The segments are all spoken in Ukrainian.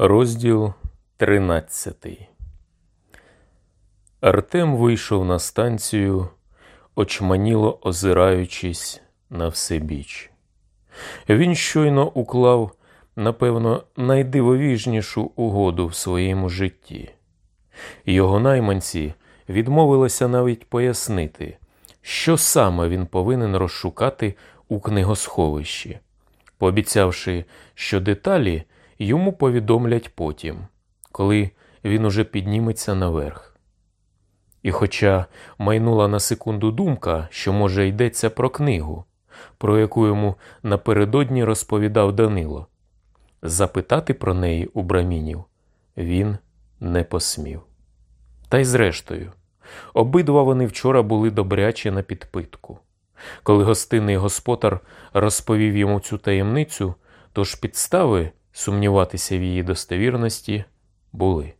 Розділ 13 Артем вийшов на станцію, очманіло озираючись на все біч. Він щойно уклав, напевно, найдивовіжнішу угоду в своєму житті. Його найманці відмовилися навіть пояснити, що саме він повинен розшукати у книгосховищі, пообіцявши, що деталі йому повідомлять потім, коли він уже підніметься наверх. І хоча майнула на секунду думка, що, може, йдеться про книгу, про яку йому напередодні розповідав Данило, запитати про неї у брамінів він не посмів. Та й зрештою, обидва вони вчора були добряче на підпитку. Коли гостинний господар розповів йому цю таємницю, то ж підстави сумніватися в її достовірності були.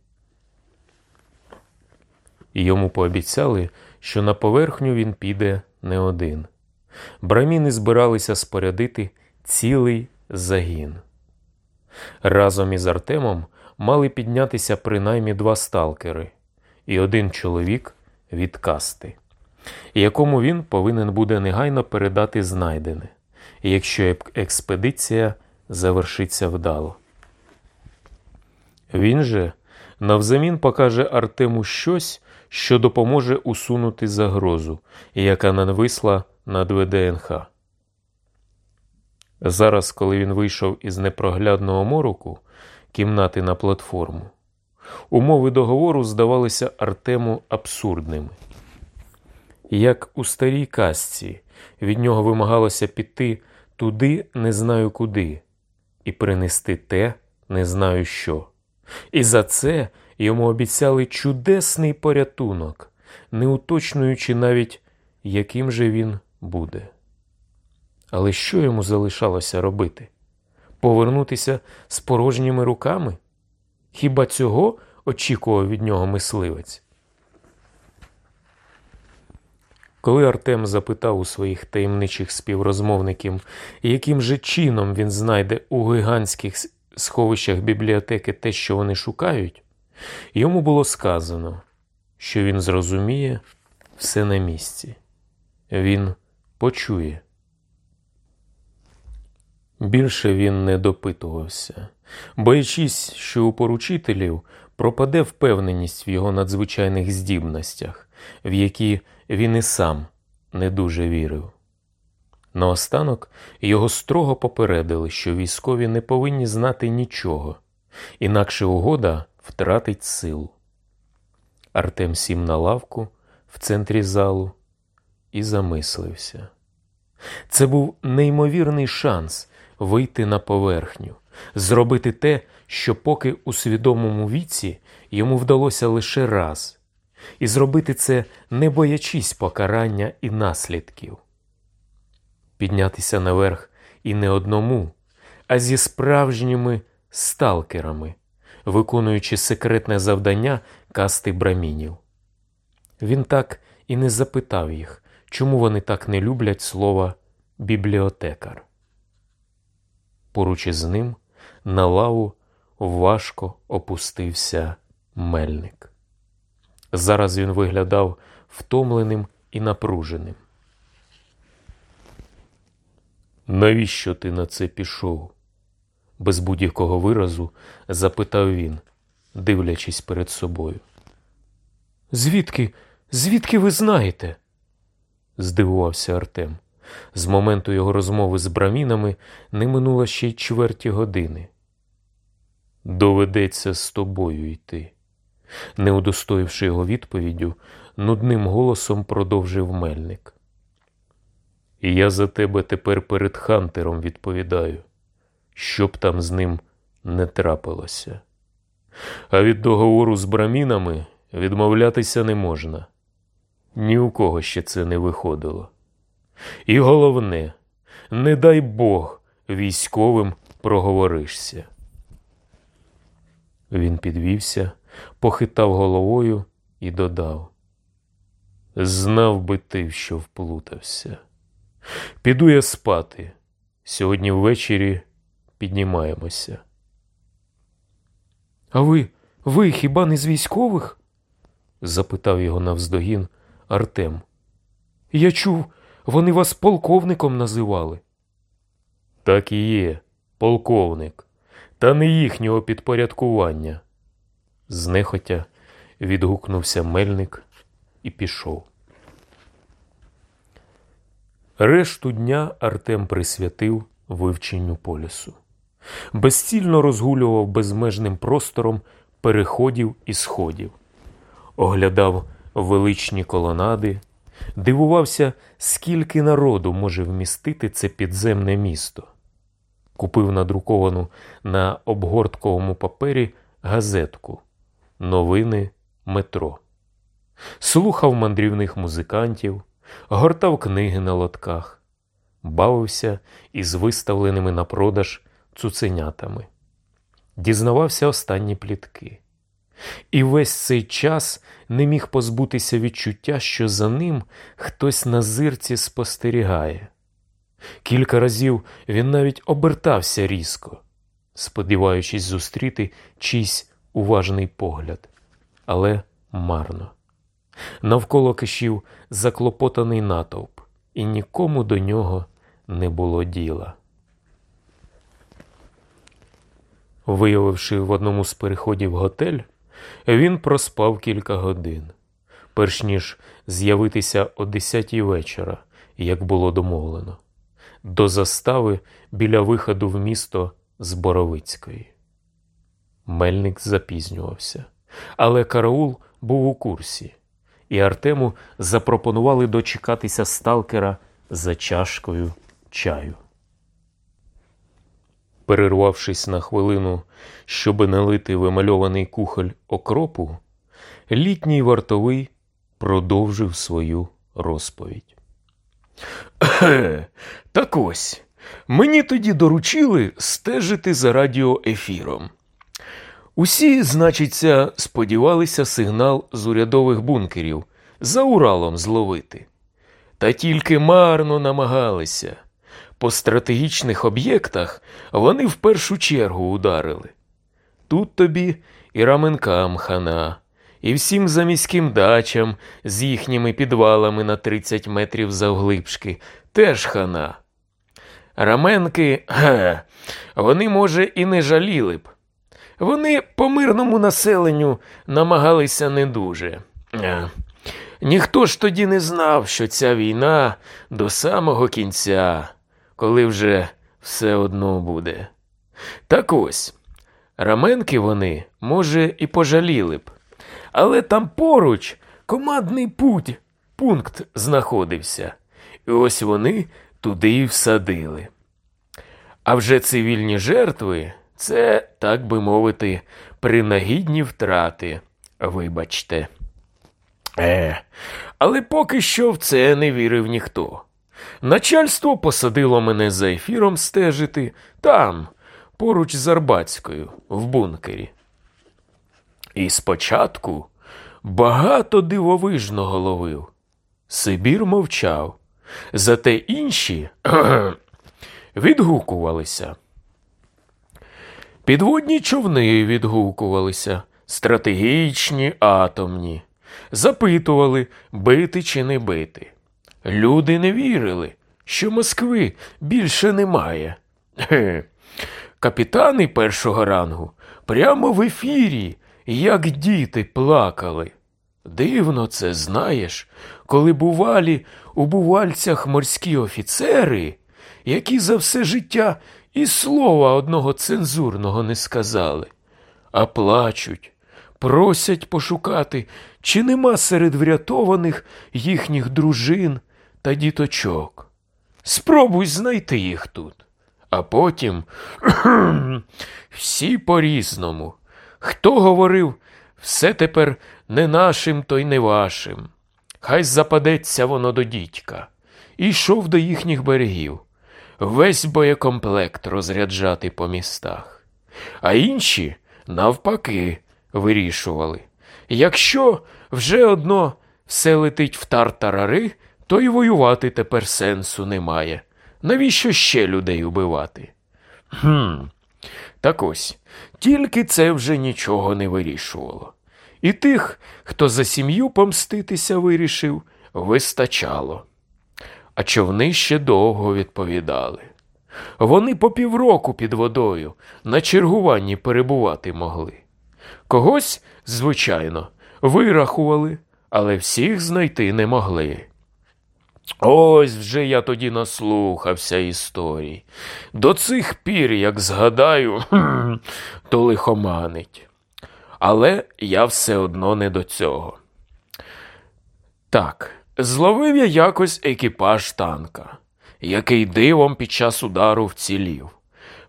І йому пообіцяли, що на поверхню він піде не один. Браміни збиралися спорядити цілий загін. Разом із Артемом мали піднятися принаймні два сталкери і один чоловік від касти, якому він повинен буде негайно передати знайдене, якщо експедиція завершиться вдало. Він же навзамін покаже Артему щось, що допоможе усунути загрозу, яка нависла над ВДНХ. Зараз, коли він вийшов із непроглядного мороку кімнати на платформу, умови договору здавалися Артему абсурдними. Як у старій казці від нього вимагалося піти туди, не знаю куди, і принести те, не знаю що. І за це йому обіцяли чудесний порятунок, не уточнюючи навіть, яким же він буде. Але що йому залишалося робити? Повернутися з порожніми руками? Хіба цього очікував від нього мисливець? Коли Артем запитав у своїх таємничих співрозмовників, яким же чином він знайде у гігантських сховищах бібліотеки те, що вони шукають, йому було сказано, що він зрозуміє все на місці. Він почує. Більше він не допитувався, боячись, що у поручителів пропаде впевненість в його надзвичайних здібностях, в які він і сам не дуже вірив. Наостанок його строго попередили, що військові не повинні знати нічого, інакше угода втратить силу. Артем сів на лавку в центрі залу і замислився. Це був неймовірний шанс вийти на поверхню, зробити те, що поки у свідомому віці йому вдалося лише раз, і зробити це, не боячись покарання і наслідків. Піднятися наверх і не одному, а зі справжніми сталкерами, виконуючи секретне завдання касти брамінів. Він так і не запитав їх, чому вони так не люблять слова бібліотекар. Поруч із ним на лаву важко опустився мельник. Зараз він виглядав втомленим і напруженим. Навіщо ти на це пішов? без будь-якого виразу запитав він, дивлячись перед собою. Звідки, звідки ви знаєте? здивувався Артем. З моменту його розмови з брамінами не минуло ще й чверті години. Доведеться з тобою йти. Не удостоївши його відповіддю, нудним голосом продовжив мельник. Я за тебе тепер перед Хантером відповідаю, щоб там з ним не трапилося. А від договору з брамінами відмовлятися не можна. Ні у кого ще це не виходило. І головне, не дай Бог військовим проговоришся. Він підвівся, похитав головою і додав: Знав би ти, що вплутався. Піду я спати. Сьогодні ввечері піднімаємося. А ви, ви хіба не з військових? запитав його навздогін Артем. Я чув, вони вас полковником називали. Так і є, полковник, та не їхнього підпорядкування. Знехотя відгукнувся мельник і пішов. Решту дня Артем присвятив вивченню полісу. Безцільно розгулював безмежним простором переходів і сходів, оглядав величні колонади, дивувався, скільки народу може вмістити це підземне місто. Купив надруковану на обгортковому папері газетку Новини метро. Слухав мандрівних музикантів, гортав книги на лотках, бавився із виставленими на продаж цуценятами, дізнавався останні плітки. І весь цей час не міг позбутися відчуття, що за ним хтось на зирці спостерігає. Кілька разів він навіть обертався різко, сподіваючись зустріти чийсь уважний погляд, але марно. Навколо кишів заклопотаний натовп, і нікому до нього не було діла. Виявивши в одному з переходів готель, він проспав кілька годин, перш ніж з'явитися о десятій вечора, як було домовлено, до застави біля виходу в місто з Боровицької. Мельник запізнювався, але караул був у курсі, і Артему запропонували дочекатися сталкера за чашкою чаю. Перервавшись на хвилину, щоби налити вимальований кухоль окропу, літній вартовий продовжив свою розповідь. Так ось, мені тоді доручили стежити за радіоефіром. Усі, значиться, сподівалися сигнал з урядових бункерів за Уралом зловити. Та тільки марно намагалися. По стратегічних об'єктах вони в першу чергу ударили. Тут тобі і раменкам хана, і всім заміським дачам з їхніми підвалами на 30 метрів завглибшки теж хана. Раменки, ге, вони, може, і не жаліли б. Вони по мирному населенню намагалися не дуже. Е, Ніхто ж тоді не знав, що ця війна до самого кінця, коли вже все одно буде. Так ось, раменки вони, може, і пожаліли б, але там поруч командний путь, пункт знаходився, і ось вони туди й всадили. А вже цивільні жертви це, так би мовити, принагідні втрати, вибачте. Е, але поки що в це не вірив ніхто. Начальство посадило мене за ефіром стежити там, поруч з Арбатською, в бункері. І спочатку багато дивовижного ловив. Сибір мовчав, зате інші відгукувалися. Підводні човни відгукувалися, стратегічні, атомні, запитували, бити чи не бити. Люди не вірили, що Москви більше немає. Ге. Капітани першого рангу прямо в ефірі, як діти плакали. Дивно це знаєш, коли бувалі у бувальцях морські офіцери, які за все життя і слова одного цензурного не сказали, а плачуть, просять пошукати, чи нема серед врятованих їхніх дружин та діточок. Спробуй знайти їх тут. А потім всі по-різному. Хто говорив, все тепер не нашим, то й не вашим. Хай западеться воно до дідька. І йшов до їхніх берегів весь боєкомплект розряджати по містах. А інші, навпаки, вирішували. Якщо вже одно все летить в тартарари, то й воювати тепер сенсу немає. Навіщо ще людей убивати? Хм, Так ось, тільки це вже нічого не вирішувало. І тих, хто за сім'ю помститися вирішив, вистачало. А човни ще довго відповідали. Вони по півроку під водою на чергуванні перебувати могли. Когось, звичайно, вирахували, але всіх знайти не могли. Ось вже я тоді наслухався історій. До цих пір, як згадаю, то лихоманить. Але я все одно не до цього. Так, зловив я якось екіпаж танка, який дивом під час удару вцілів.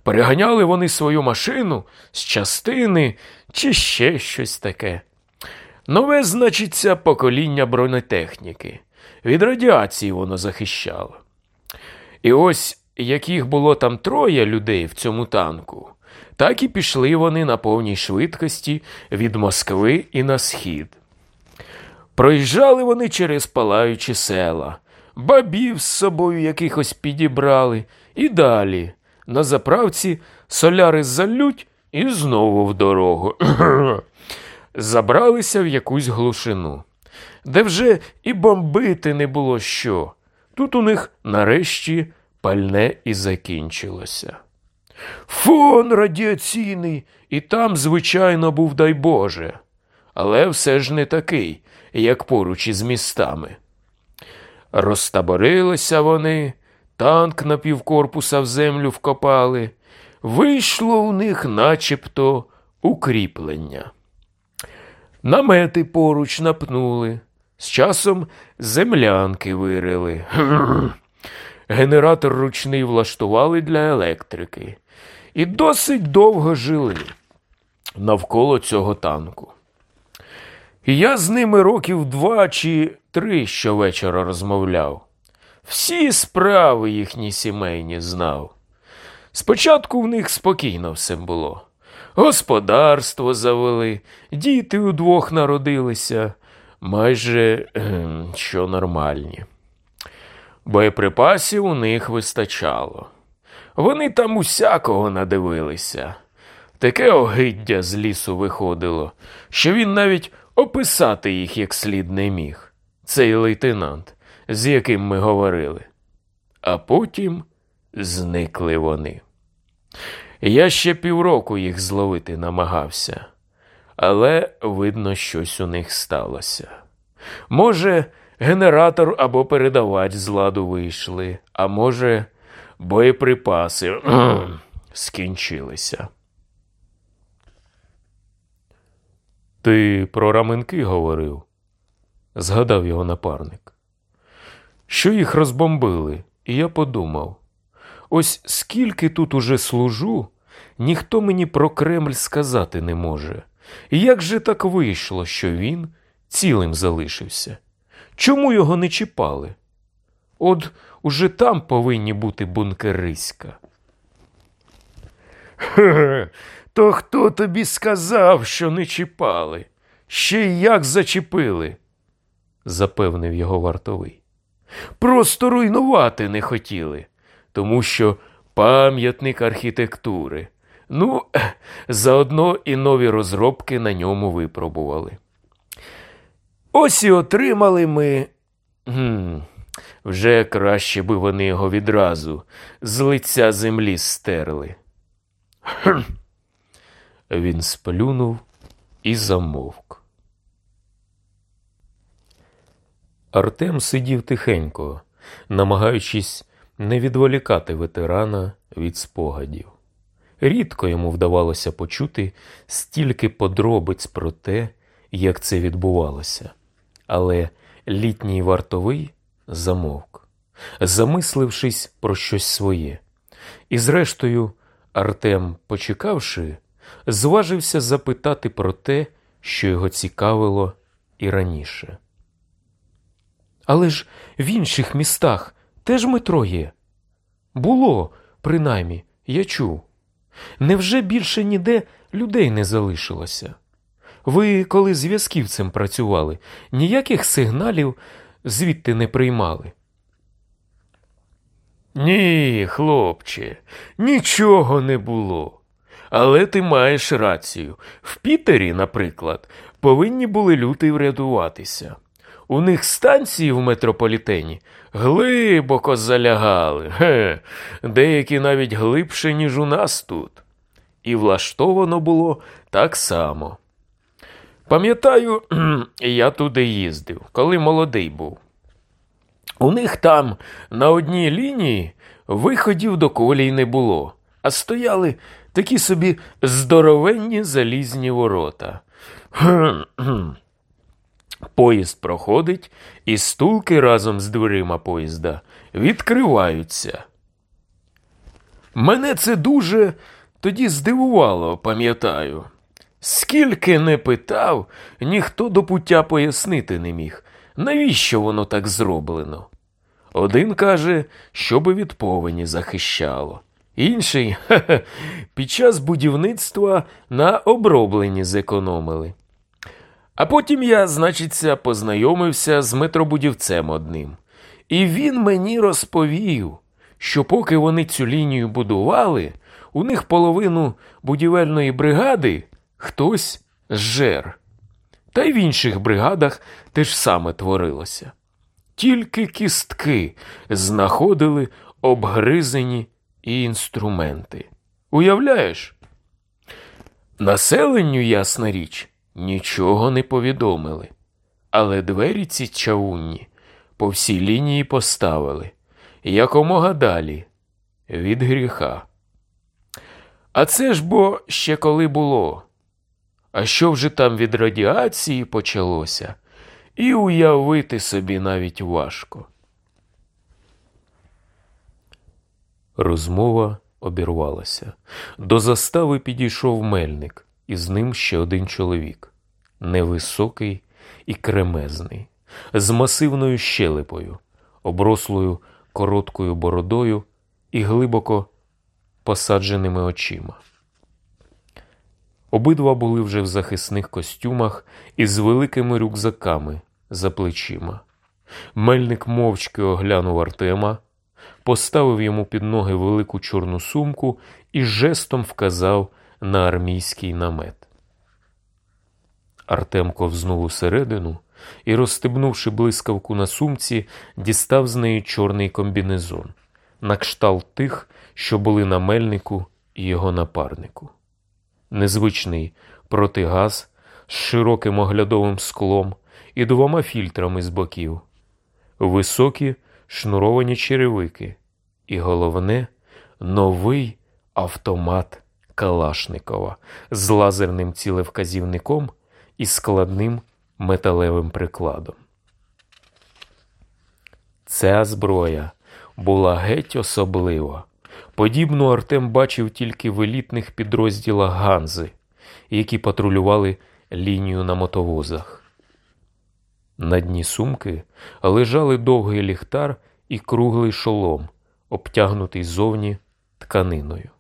Переганяли вони свою машину з частини чи ще щось таке. Нове, значиться, покоління бронетехніки. Від радіації воно захищало. І ось яких було там троє людей в цьому танку, так і пішли вони на повній швидкості від Москви і на схід. Проїжджали вони через палаючі села, бабів з собою якихось підібрали, і далі. На заправці соляри залють і знову в дорогу. Забралися в якусь глушину, де вже і бомбити не було що. Тут у них нарешті пальне і закінчилося. Фон радіаційний, і там, звичайно, був дай Боже, але все ж не такий, як поруч із містами. Розтаборилися вони, танк на півкорпуса в землю вкопали. Вийшло у них начебто укріплення. Намети поруч напнули, з часом землянки вирили. Генератор ручний влаштували для електрики і досить довго жили навколо цього танку. І я з ними років два чи три щовечора розмовляв. Всі справи їхні сімейні знав. Спочатку в них спокійно все було. Господарство завели, діти удвох народилися, майже ем, що нормальні. Боєприпасів у них вистачало. Вони там усякого надивилися. Таке огиддя з лісу виходило, що він навіть описати їх як слід не міг, цей лейтенант, з яким ми говорили. А потім зникли вони. Я ще півроку їх зловити намагався, але видно, щось у них сталося. Може, генератор або передавач з ладу вийшли, а може, боєприпаси скінчилися. Ти про раменки говорив, згадав його напарник. Що їх розбомбили, і я подумав ось скільки тут уже служу, ніхто мені про Кремль сказати не може. Як же так вийшло, що він цілим залишився? Чому його не чіпали? От уже там повинні бути бункериська. Хе, то хто тобі сказав, що не чіпали? Ще й як зачепили, запевнив його вартовий. Просто руйнувати не хотіли, тому що пам'ятник архітектури. Ну, заодно і нові розробки на ньому випробували. Ось і отримали ми. Гм, Вже краще би вони його відразу з лиця землі стерли. Хм. Він сплюнув і замовк. Артем сидів тихенько, намагаючись не відволікати ветерана від спогадів. Рідко йому вдавалося почути стільки подробиць про те, як це відбувалося, але літній вартовий замовк, замислившись про щось своє. І, зрештою, Артем, почекавши, зважився запитати про те, що його цікавило і раніше. Але ж в інших містах теж метро є. Було, принаймні, я чув. Невже більше ніде людей не залишилося? Ви, коли зв'язківцем працювали, ніяких сигналів звідти не приймали? Ні, хлопче, нічого не було. Але ти маєш рацію. В Пітері, наприклад, повинні були люди врятуватися. У них станції в метрополітені глибоко залягали, Ге, деякі навіть глибше, ніж у нас тут. І влаштовано було так само. Пам'ятаю, я туди їздив, коли молодий був. У них там на одній лінії виходів до колій не було, а стояли такі собі здоровенні залізні ворота. Поїзд проходить, і стулки разом з дверима поїзда відкриваються. Мене це дуже тоді здивувало, пам'ятаю. Скільки не питав, ніхто до пуття пояснити не міг, навіщо воно так зроблено. Один каже, щоби від повені захищало, інший під час будівництва на обробленні зекономили. А потім я, значиться, познайомився з метробудівцем одним. І він мені розповів, що поки вони цю лінію будували, у них половину будівельної бригади хтось зжер. Та й в інших бригадах те ж саме творилося. Тільки кістки знаходили обгризені і інструменти. Уявляєш? Населенню, ясна річ, нічого не повідомили, але двері ці чавунні по всій лінії поставили якомога далі від гріха. А це ж бо ще коли було. А що вже там від радіації почалося, і уявити собі навіть важко. Розмова обірвалася. До застави підійшов мельник, і з ним ще один чоловік невисокий і кремезний, з масивною щелепою, оброслою короткою бородою і глибоко посадженими очима. Обидва були вже в захисних костюмах і з великими рюкзаками за плечима. Мельник мовчки оглянув Артема, поставив йому під ноги велику чорну сумку і жестом вказав на армійський намет. Артем ковзнув усередину і, розстебнувши блискавку на сумці, дістав з неї чорний комбінезон, на кшталт тих, що були на мельнику і його напарнику. Незвичний протигаз з широким оглядовим склом і двома фільтрами з боків, високі шнуровані черевики, і головне новий автомат Калашникова з лазерним цілевказівником і складним металевим прикладом. Ця зброя була геть особлива. Подібну Артем бачив тільки в елітних підрозділах Ганзи, які патрулювали лінію на мотовозах. На дні сумки лежали довгий ліхтар і круглий шолом, обтягнутий зовні тканиною.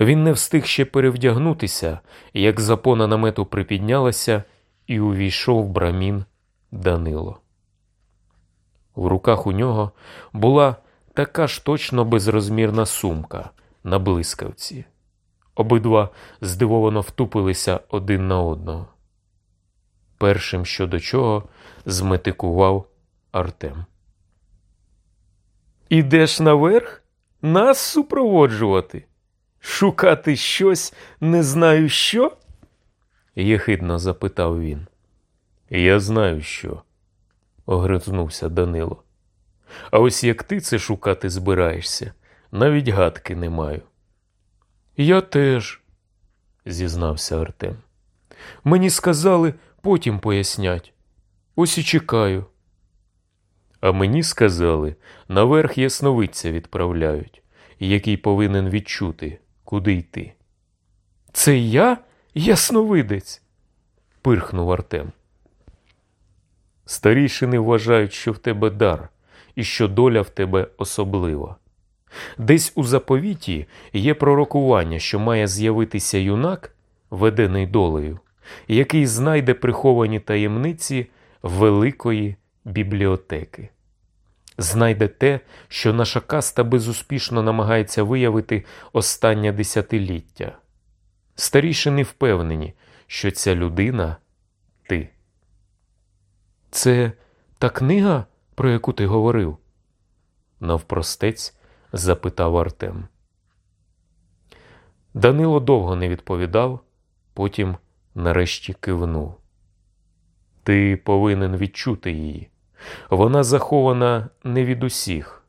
Він не встиг ще перевдягнутися, як запона намету припіднялася і увійшов брамін Данило. В руках у нього була така ж точно безрозмірна сумка на блискавці. Обидва здивовано втупилися один на одного. Першим що до чого зметикував Артем. Ідеш наверх? Нас супроводжувати? Шукати щось не знаю що? єхидно запитав він. Я знаю що, огризнувся Данило. А ось як ти це шукати збираєшся, навіть гадки не маю. Я теж, зізнався Артем. Мені сказали, потім пояснять. Ось і чекаю. А мені сказали, наверх ясновидця відправляють, який повинен відчути, куди йти. Це я ясновидець? пирхнув Артем. Старішини вважають, що в тебе дар і що доля в тебе особлива. Десь у заповіті є пророкування, що має з'явитися юнак, ведений долею, який знайде приховані таємниці великої бібліотеки. Знайде те, що наша каста безуспішно намагається виявити останнє десятиліття Старішини впевнені, що ця людина ти. Це та книга, про яку ти говорив? навпростець запитав Артем. Данило довго не відповідав, потім нарешті кивнув. Ти повинен відчути її. Вона захована не від усіх.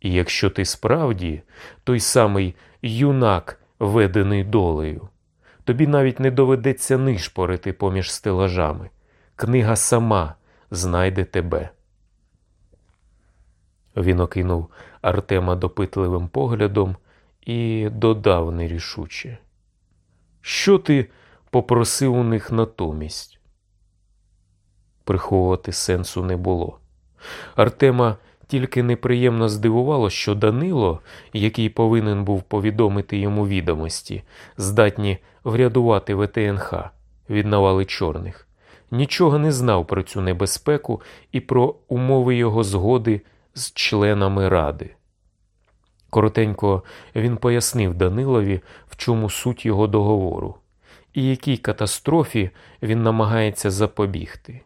І якщо ти справді той самий юнак, ведений долею, тобі навіть не доведеться нишпорити поміж стелажами. Книга сама знайде тебе. Він окинув Артема допитливим поглядом і додав нерішуче. Що ти попросив у них натомість? Приховувати сенсу не було. Артема тільки неприємно здивувало, що Данило, який повинен був повідомити йому відомості, здатні врядувати ВТНХ від навали чорних, нічого не знав про цю небезпеку і про умови його згоди з членами ради. Коротенько він пояснив Данилові, в чому суть його договору, і якій катастрофі він намагається запобігти.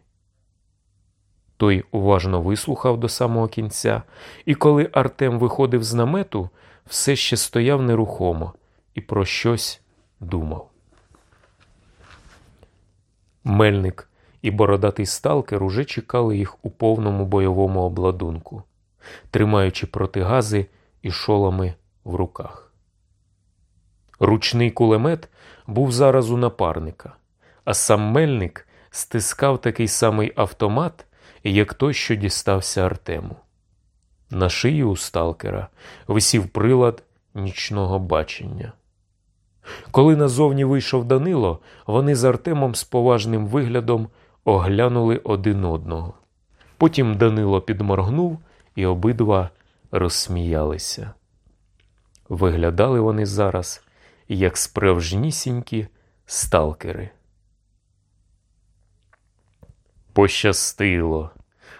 Той уважно вислухав до самого кінця, і коли Артем виходив з намету, все ще стояв нерухомо і про щось думав. Мельник і бородатий сталкер уже чекали їх у повному бойовому обладунку, тримаючи протигази і шолами в руках. Ручний кулемет був зараз у напарника, а сам мельник стискав такий самий автомат як той, що дістався Артему. На шиї у сталкера висів прилад нічного бачення. Коли назовні вийшов Данило, вони з Артемом з поважним виглядом оглянули один одного. Потім Данило підморгнув, і обидва розсміялися. Виглядали вони зараз, як справжнісінькі сталкери. Пощастило.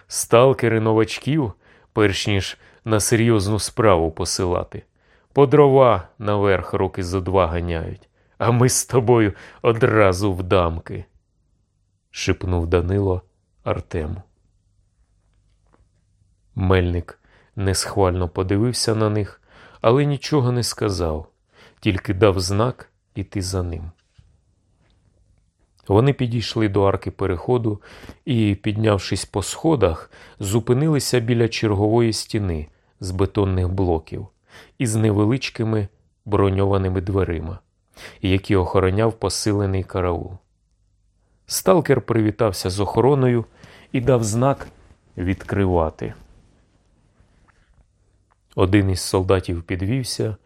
Сталкери новачків, перш ніж на серйозну справу посилати, по дрова наверх роки зо два ганяють, а ми з тобою одразу в дамки, шепнув Данило Артему. Мельник несхвально подивився на них, але нічого не сказав, тільки дав знак іти за ним. Вони підійшли до арки переходу і, піднявшись по сходах, зупинилися біля чергової стіни з бетонних блоків із невеличкими броньованими дверима, які охороняв посилений караул. Сталкер привітався з охороною і дав знак відкривати. Один із солдатів підвівся,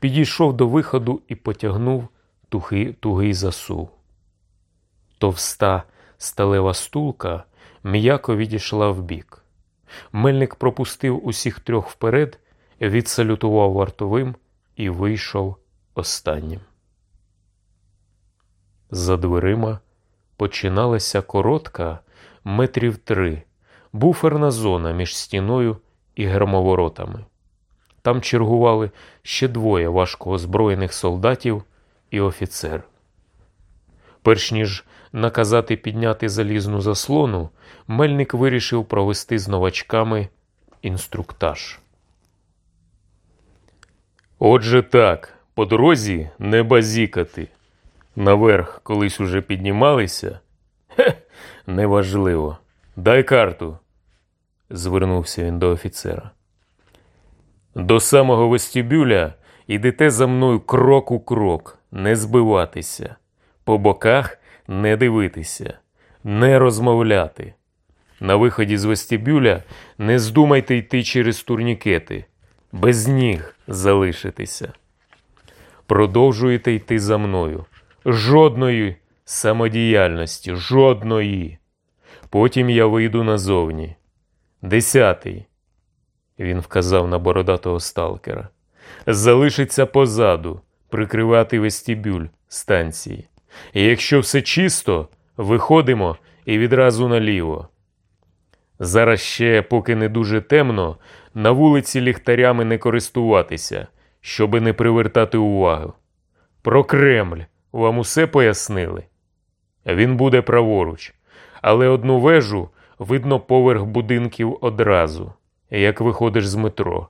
підійшов до виходу і потягнув тугий, тугий засув. Товста сталева стулка м'яко відійшла вбік. Мельник пропустив усіх трьох вперед, відсалютував вартовим і вийшов останнім. За дверима починалася коротка метрів три, буферна зона між стіною і гермоворотами. Там чергували ще двоє важко озброєних солдатів і офіцер. Перш ніж наказати підняти залізну заслону, мельник вирішив провести з новачками інструктаж. Отже так, по дорозі не базікати. Наверх колись уже піднімалися? Хе, неважливо. Дай карту, звернувся він до офіцера. До самого вестибюля йдете за мною крок у крок, не збиватися, по боках не дивитися, не розмовляти. На виході з вестибюля не здумайте йти через турнікети, без ніг залишитися. Продовжуєте йти за мною. Жодної самодіяльності, жодної. Потім я вийду назовні. Десятий. Він вказав на бородатого сталкера. Залишиться позаду, прикривати вестибюль станції. І якщо все чисто, виходимо і відразу наліво. Зараз ще, поки не дуже темно, на вулиці ліхтарями не користуватися, щоби не привертати увагу. Про Кремль вам усе пояснили? Він буде праворуч, але одну вежу видно поверх будинків одразу, як виходиш з метро.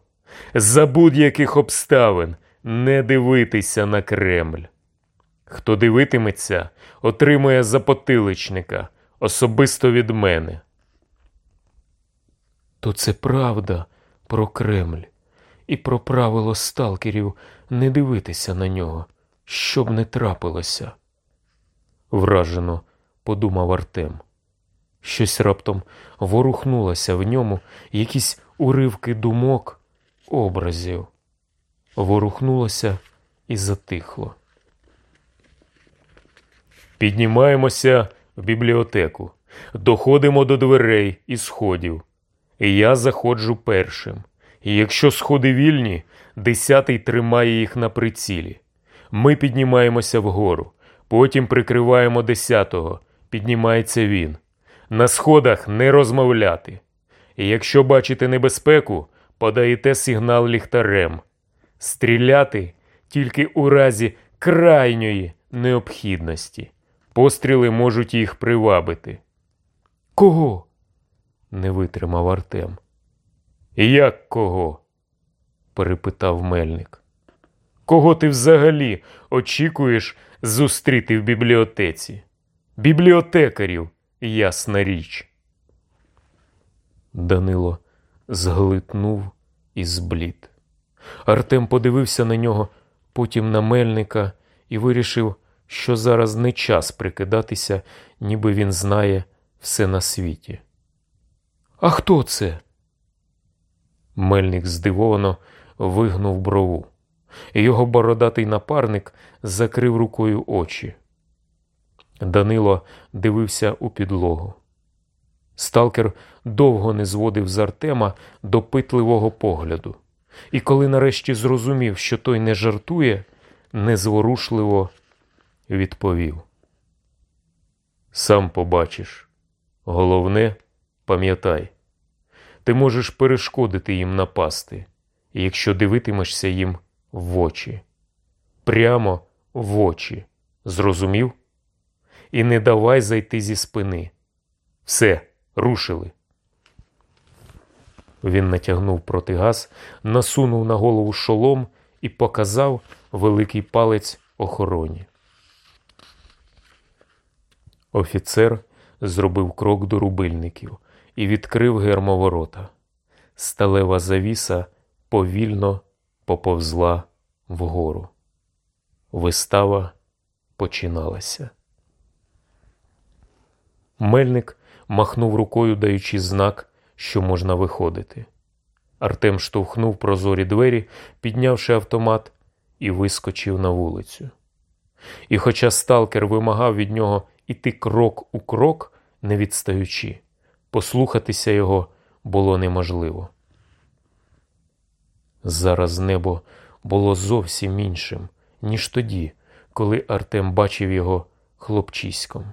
За будь-яких обставин не дивитися на Кремль. Хто дивитиметься, отримує запотиличника особисто від мене. То це правда про Кремль і про правило сталкерів не дивитися на нього, щоб не трапилося. Вражено подумав Артем. Щось раптом ворухнулося в ньому, якісь уривки думок, образів. Ворухнулося і затихло. Піднімаємося в бібліотеку, доходимо до дверей і сходів. Я заходжу першим. І якщо сходи вільні, десятий тримає їх на прицілі. Ми піднімаємося вгору, потім прикриваємо десятого, піднімається він. На сходах не розмовляти. І якщо бачите небезпеку, подаєте сигнал ліхтарем. Стріляти тільки у разі крайньої необхідності. Постріли можуть їх привабити. Кого? не витримав Артем. Як кого? перепитав мельник. Кого ти взагалі очікуєш зустріти в бібліотеці? Бібліотекарів, ясна річ. Данило зглитнув і зблід. Артем подивився на нього, потім на мельника і вирішив, що зараз не час прикидатися, ніби він знає все на світі. А хто це? Мельник здивовано вигнув брову. Його бородатий напарник закрив рукою очі. Данило дивився у підлогу. Сталкер довго не зводив з Артема допитливого погляду, і коли нарешті зрозумів, що той не жартує, незворушливо відповів. Сам побачиш. Головне, пам'ятай, ти можеш перешкодити їм напасти, якщо дивитимешся їм в очі. Прямо в очі. Зрозумів? І не давай зайти зі спини. Все, рушили. Він натягнув протигаз, насунув на голову шолом і показав великий палець охороні. Офіцер зробив крок до рубильників і відкрив гермоворота. Сталева завіса повільно поповзла вгору. Вистава починалася. Мельник махнув рукою, даючи знак, що можна виходити. Артем штовхнув прозорі двері, піднявши автомат, і вискочив на вулицю. І хоча сталкер вимагав від нього іти крок у крок, не відстаючи, послухатися його було неможливо. Зараз небо було зовсім іншим, ніж тоді, коли Артем бачив його хлопчиськом.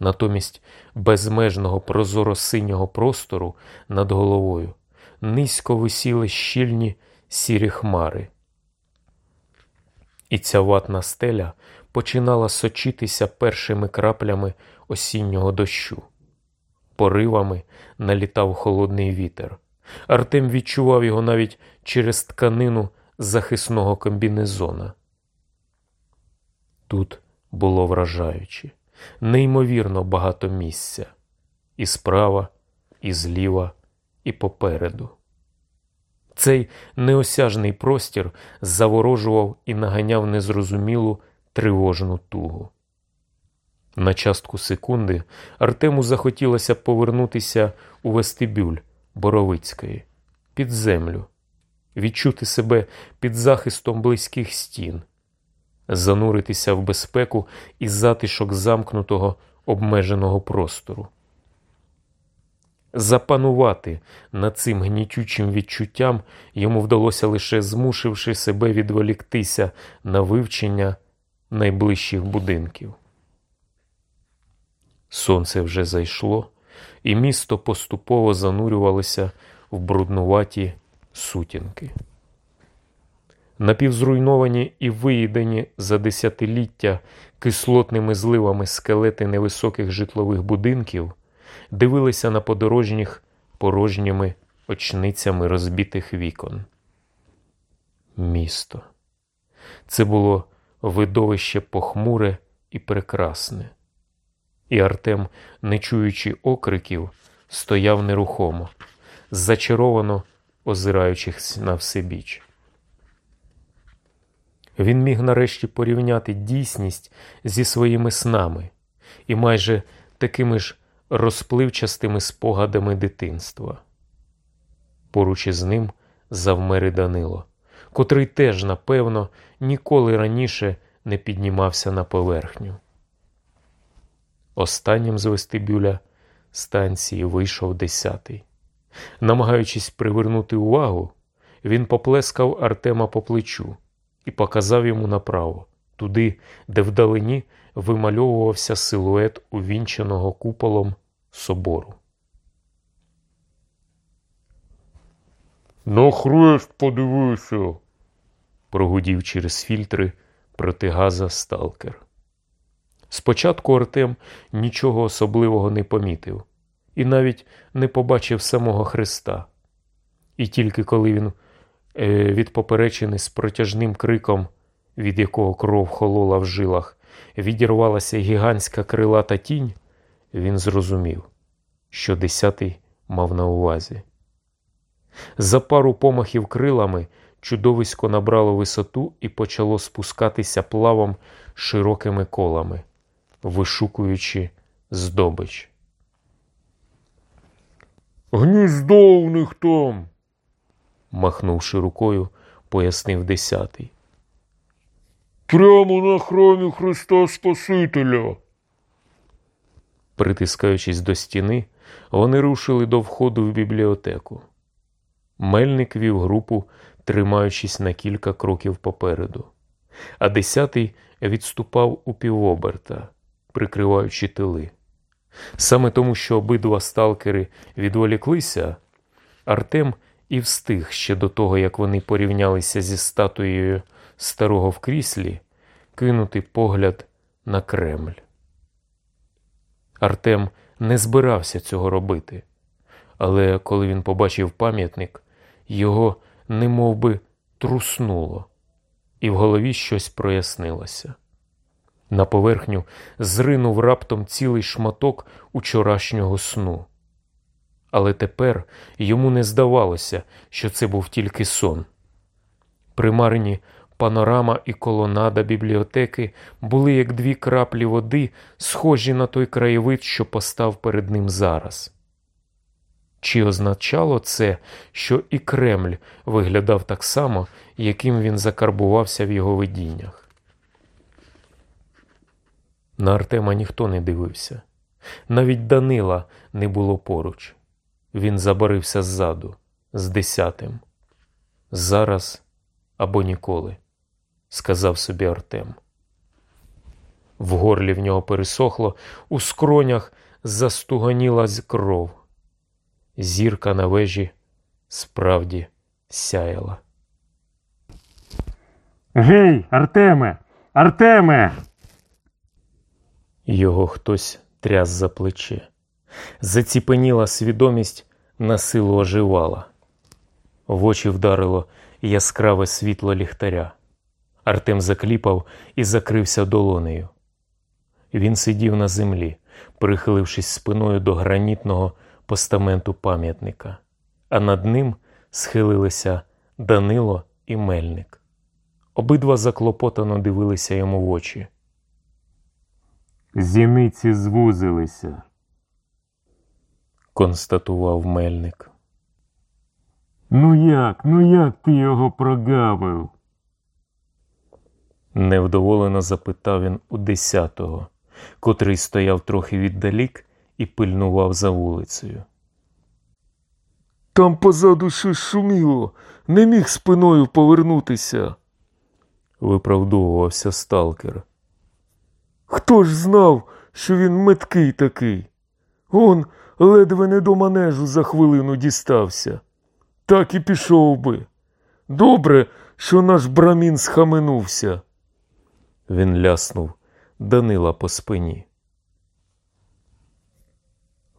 Натомість безмежного прозоро синього простору над головою низько висіли щільні сірі хмари. І ця ватна стеля починала сочитися першими краплями осіннього дощу. Поривами налітав холодний вітер. Артем відчував його навіть через тканину захисного комбінезона. Тут було вражаюче, неймовірно багато місця і справа, і зліва, і попереду. Цей неосяжний простір заворожував і наганяв незрозумілу тривожну тугу. На частку секунди Артему захотілося повернутися у вестибюль Боровицької, під землю, відчути себе під захистом близьких стін, зануритися в безпеку і затишок замкнутого обмеженого простору. Запанувати над цим гнітючим відчуттям йому вдалося лише змушивши себе відволіктися на вивчення найближчих будинків. Сонце вже зайшло, і місто поступово занурювалося в бруднуваті сутінки. Напівзруйновані і виїдені за десятиліття кислотними зливами скелети невисоких житлових будинків дивилися на подорожніх порожніми очницями розбитих вікон. Місто. Це було видовище похмуре і прекрасне. І Артем, не чуючи окриків, стояв нерухомо, зачаровано озираючись на всебіч. Він міг нарешті порівняти дійсність зі своїми снами і майже такими ж розпливчастими спогадами дитинства. Поруч із ним завмер і Данило, котрий теж, напевно, ніколи раніше не піднімався на поверхню. Останнім з вестибюля станції вийшов десятий. Намагаючись привернути увагу, він поплескав Артема по плечу і показав йому направо, туди, де вдалині вимальовувався силует увінченого куполом собору. На хрест подивися. Прогудів через фільтри протигаза сталкер. Спочатку Артем нічого особливого не помітив і навіть не побачив самого Христа. І тільки коли він е, від поперечини з протяжним криком, від якого кров холола в жилах, відірвалася гігантська крилата тінь, він зрозумів, що десятий мав на увазі. За пару помахів крилами чудовисько набрало висоту і почало спускатися плавом широкими колами, вишукуючи здобич. Гніздо у них там. махнувши рукою, пояснив десятий. Прямо на храмі Христа Спасителя. Притискаючись до стіни, вони рушили до входу в бібліотеку. Мельник вів групу, тримаючись на кілька кроків попереду, а десятий відступав у півоберта, прикриваючи тили. Саме тому, що обидва сталкери відволіклися, Артем і встиг ще до того, як вони порівнялися зі статуєю старого в кріслі, кинути погляд на Кремль. Артем не збирався цього робити, але коли він побачив пам'ятник, його немов би труснуло, і в голові щось прояснилося. На поверхню зринув раптом цілий шматок учорашнього сну. Але тепер йому не здавалося, що це був тільки сон. Примарні панорама і колонада бібліотеки були як дві краплі води, схожі на той краєвид, що постав перед ним зараз. Чи означало це, що і Кремль виглядав так само, яким він закарбувався в його видіннях? На Артема ніхто не дивився. Навіть Данила не було поруч. Він забарився ззаду, з десятим. Зараз або ніколи, сказав собі Артем. В горлі в нього пересохло, у скронях застуганіла кров. Зірка на вежі справді сяяла. Гей, Артеме! Артеме! Його хтось тряс за плече. Заціпеніла свідомість на силу оживала. В очі вдарило яскраве світло ліхтаря. Артем закліпав і закрився долонею. Він сидів на землі, прихилившись спиною до гранітного постаменту пам'ятника, а над ним схилилися Данило і Мельник. Обидва заклопотано дивилися йому в очі. Зіниці звузилися. констатував Мельник. Ну як, ну як ти його прогавив? Невдоволено запитав він у десятого, котрий стояв трохи віддалік і пильнував за вулицею. Там позаду щось шуміло, не міг спиною повернутися. Виправдовувався сталкер. Хто ж знав, що він меткий такий? Он ледве не до манежу за хвилину дістався. Так і пішов би. Добре, що наш брамін схаменувся. Він ляснув Данила по спині.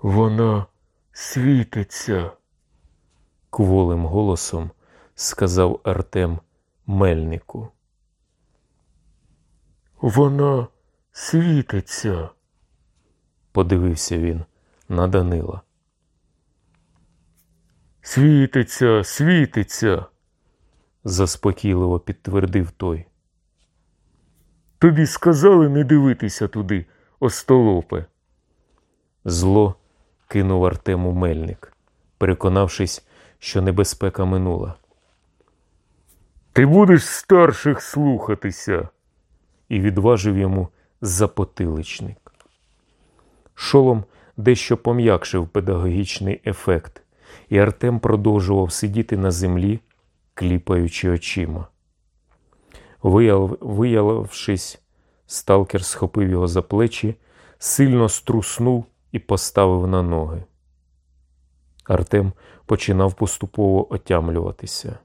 Вона світиться. Кволим голосом сказав Артем Мельнику. Вона світиться. Подивився він на Данила. Світиться, світиться. Заспокійливо підтвердив той. Тобі сказали не дивитися туди, остолопе. Зло кинув Артему Мельник, переконавшись, що небезпека минула. Ти будеш старших слухатися. і відважив йому запотиличник. Шолом дещо пом'якшив педагогічний ефект, і Артем продовжував сидіти на землі, кліпаючи очима. Вияв... Виявившись, сталкер схопив його за плечі, сильно струснув і поставив на ноги. Артем починав поступово отямлюватися.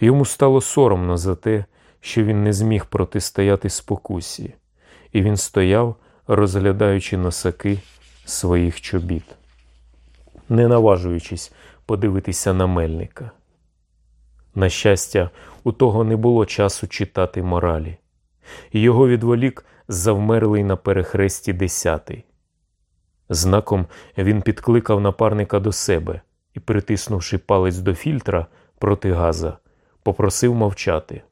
Йому стало соромно за те, що він не зміг протистояти спокусі, і він стояв, розглядаючи носаки своїх чобіт, не наважуючись подивитися на мельника. На щастя, у того не було часу читати моралі, його відволік завмерлий на перехресті десятий. Знаком він підкликав напарника до себе і, притиснувши палець до фільтра проти газа, попросив мовчати.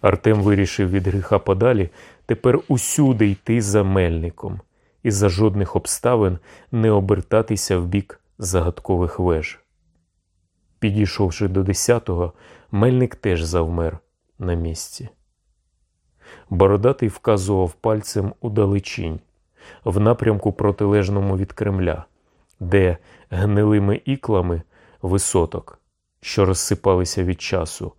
Артем вирішив від гріха подалі тепер усюди йти за мельником і за жодних обставин не обертатися в бік загадкових веж. Підійшовши до десятого, мельник теж завмер на місці. Бородатий вказував пальцем у далечінь, в напрямку протилежному від Кремля, де гнилими іклами висоток, що розсипалися від часу,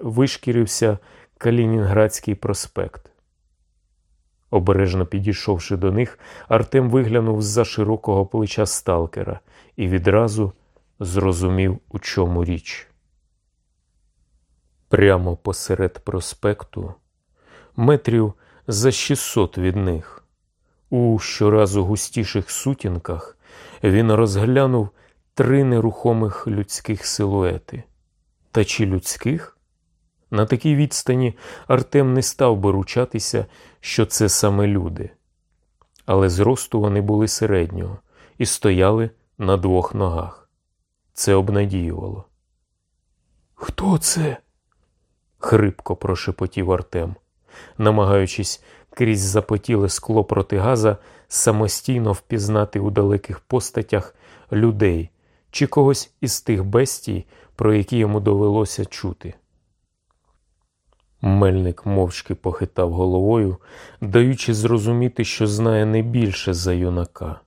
вишкірився Калінінградський проспект. Обережно підійшовши до них, Артем виглянув з-за широкого плеча сталкера і відразу зрозумів, у чому річ. Прямо посеред проспекту, метрів за 600 від них, у щоразу густіших сутінках, він розглянув три нерухомих людських силуети. Та чи людських? На такій відстані Артем не став би ручатися, що це саме люди. Але зросту вони були середнього і стояли на двох ногах. Це обнадіювало. Хто це? хрипко прошепотів Артем, намагаючись крізь запотіле скло протигаза самостійно впізнати у далеких постатях людей чи когось із тих бестій, про які йому довелося чути. Мельник мовчки похитав головою, даючи зрозуміти, що знає не більше за юнака.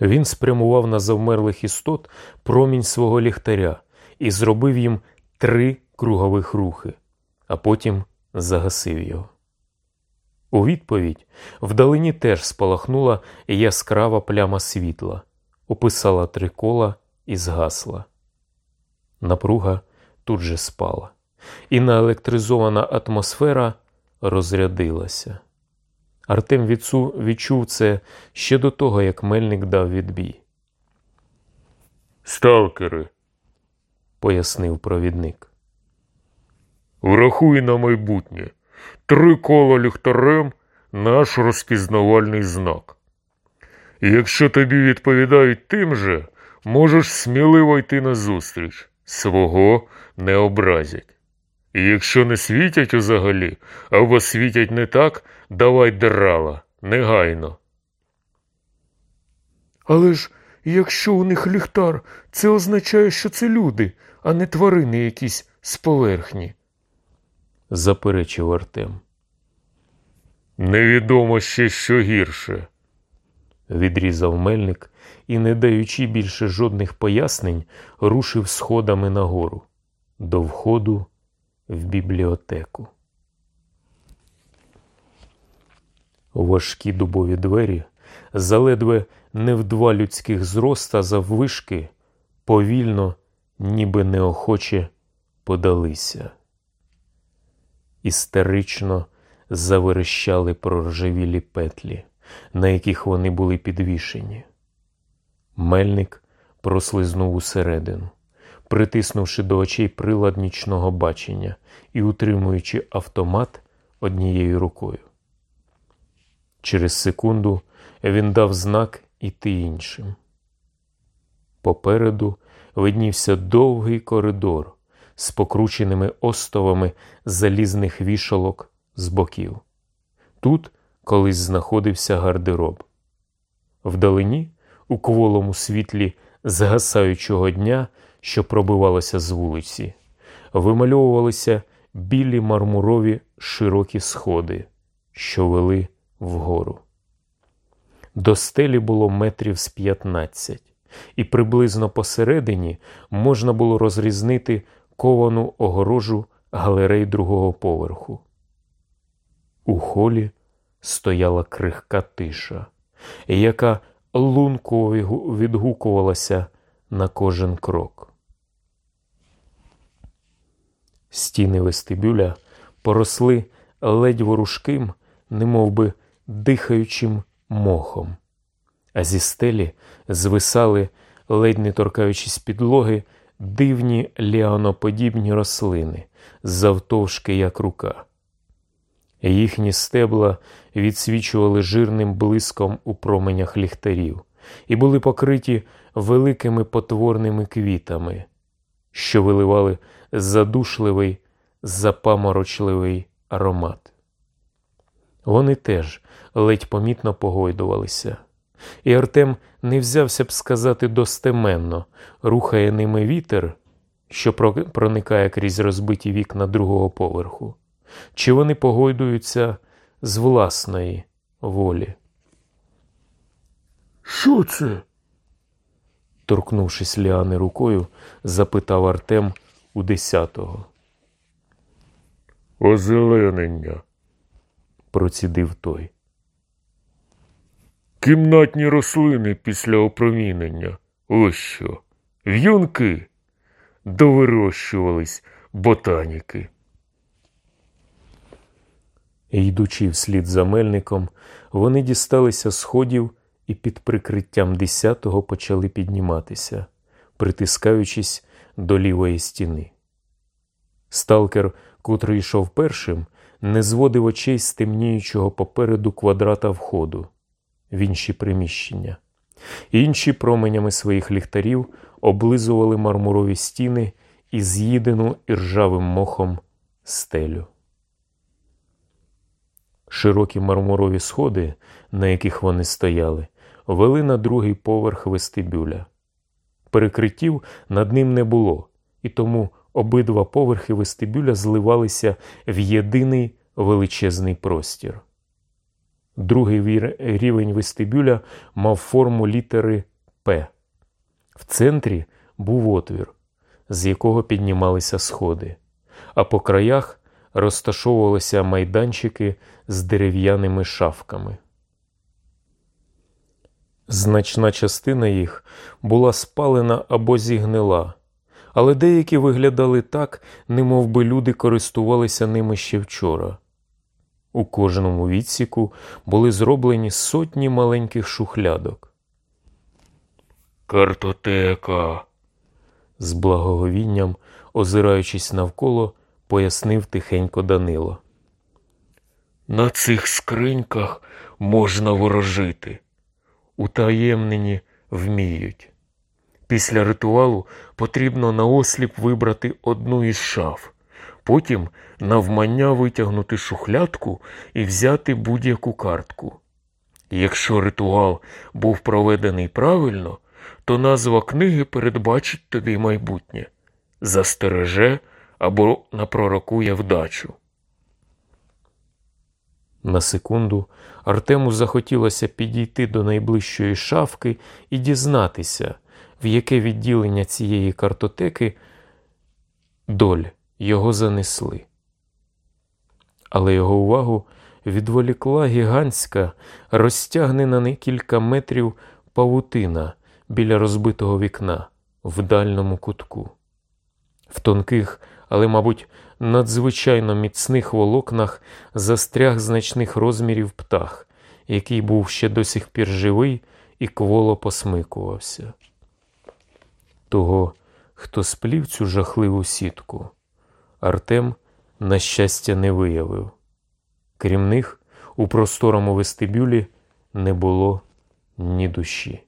Він спрямував на завмерлих істот промінь свого ліхтаря і зробив їм три кругових рухи, а потім загасив його. У відповідь вдалині теж спалахнула яскрава пляма світла, описала три кола і згасла. Напруга тут же спала, і наелектризована атмосфера розрядилася. Артем відчув це ще до того, як мельник дав відбій. Сталкери, Пояснив провідник. Врахуй на майбутнє. Три кола ліхтарем наш розпізнавальний знак. Якщо тобі відповідають тим же, можеш сміливо йти назустріч. Свого не образять. І якщо не світять узагалі, або світять не так, давай драла, негайно. Але ж якщо у них ліхтар, це означає, що це люди, а не тварини якісь з поверхні. Заперечив Артем. Невідомо ще що гірше. Відрізав мельник і, не даючи більше жодних пояснень, рушив сходами нагору до входу в бібліотеку. Важкі дубові двері, заледве не в два людських зроста заввишки, повільно ніби неохоче подалися. Істерично заверещали проржавілі петлі, на яких вони були підвішені. Мельник прослизнув усередину, притиснувши до очей прилад нічного бачення і утримуючи автомат однією рукою. Через секунду він дав знак іти іншим. Попереду виднівся довгий коридор з покрученими остовами залізних вішалок з боків. Тут колись знаходився гардероб. Вдалині, у кволому світлі згасаючого дня, що пробивалося з вулиці, вимальовувалися білі мармурові широкі сходи, що вели вгору. До стелі було метрів з п'ятнадцять, і приблизно посередині можна було розрізнити ковану огорожу галерей другого поверху. У холі стояла крихка тиша, яка лунково відгукувалася на кожен крок. Стіни вестибюля поросли ледь ворушким, немовби дихаючим мохом, а зі стелі звисали, ледь не торкаючись підлоги, дивні ліаноподібні рослини, завтовшки як рука. Їхні стебла відсвічували жирним блиском у променях ліхтарів і були покриті великими потворними квітами, що виливали задушливий, запаморочливий аромат. Вони теж ледь помітно погойдувалися, і Артем не взявся б сказати достеменно, рухає ними вітер, що проникає крізь розбиті вікна другого поверху, чи вони погойдуються з власної волі. Що це? торкнувшись Ліани рукою, запитав Артем у десятого. Озеленення, Процідив той. Кімнатні рослини після опромінення. Ось що. В'юнки довирощувались ботаніки. Йдучи вслід за мельником, вони дісталися сходів і під прикриттям десятого почали підніматися, притискаючись до лівої стіни. Сталкер, котрий йшов першим, не зводив очей з темніючого попереду квадрата входу в інші приміщення. Інші променями своїх ліхтарів облизували мармурові стіни і з'їдену іржавим мохом стелю. Широкі мармурові сходи, на яких вони стояли, вели на другий поверх вестибюля. Перекриттів над ним не було, і тому обидва поверхи вестибюля зливалися в єдиний величезний простір. Другий рівень вестибюля мав форму літери П. В центрі був отвір, з якого піднімалися сходи, а по краях розташовувалися майданчики з дерев'яними шафками. Значна частина їх була спалена або зігнила, але деякі виглядали так, немов би люди користувалися ними ще вчора. У кожному відсіку були зроблені сотні маленьких шухлядок. Картотека. З благоговінням, озираючись навколо, пояснив тихенько Данило. На цих скриньках можна ворожити. Утаємнені вміють. Після ритуалу потрібно наосліп вибрати одну із шаф, потім навмання витягнути шухлядку і взяти будь-яку картку. Якщо ритуал був проведений правильно, то назва книги передбачить тобі майбутнє, застереже або напророкує вдачу. На секунду Артему захотілося підійти до найближчої шафки і дізнатися, в яке відділення цієї картотеки доль його занесли. Але його увагу відволікла гігантська, розтягнена на кілька метрів павутина біля розбитого вікна в дальному кутку. В тонких, але, мабуть, надзвичайно міцних волокнах застряг значних розмірів птах, який був ще до сих пір живий і кволо посмикувався. Того, хто сплів цю жахливу сітку, Артем, на щастя, не виявив. Крім них, у просторому вестибюлі не було ні душі.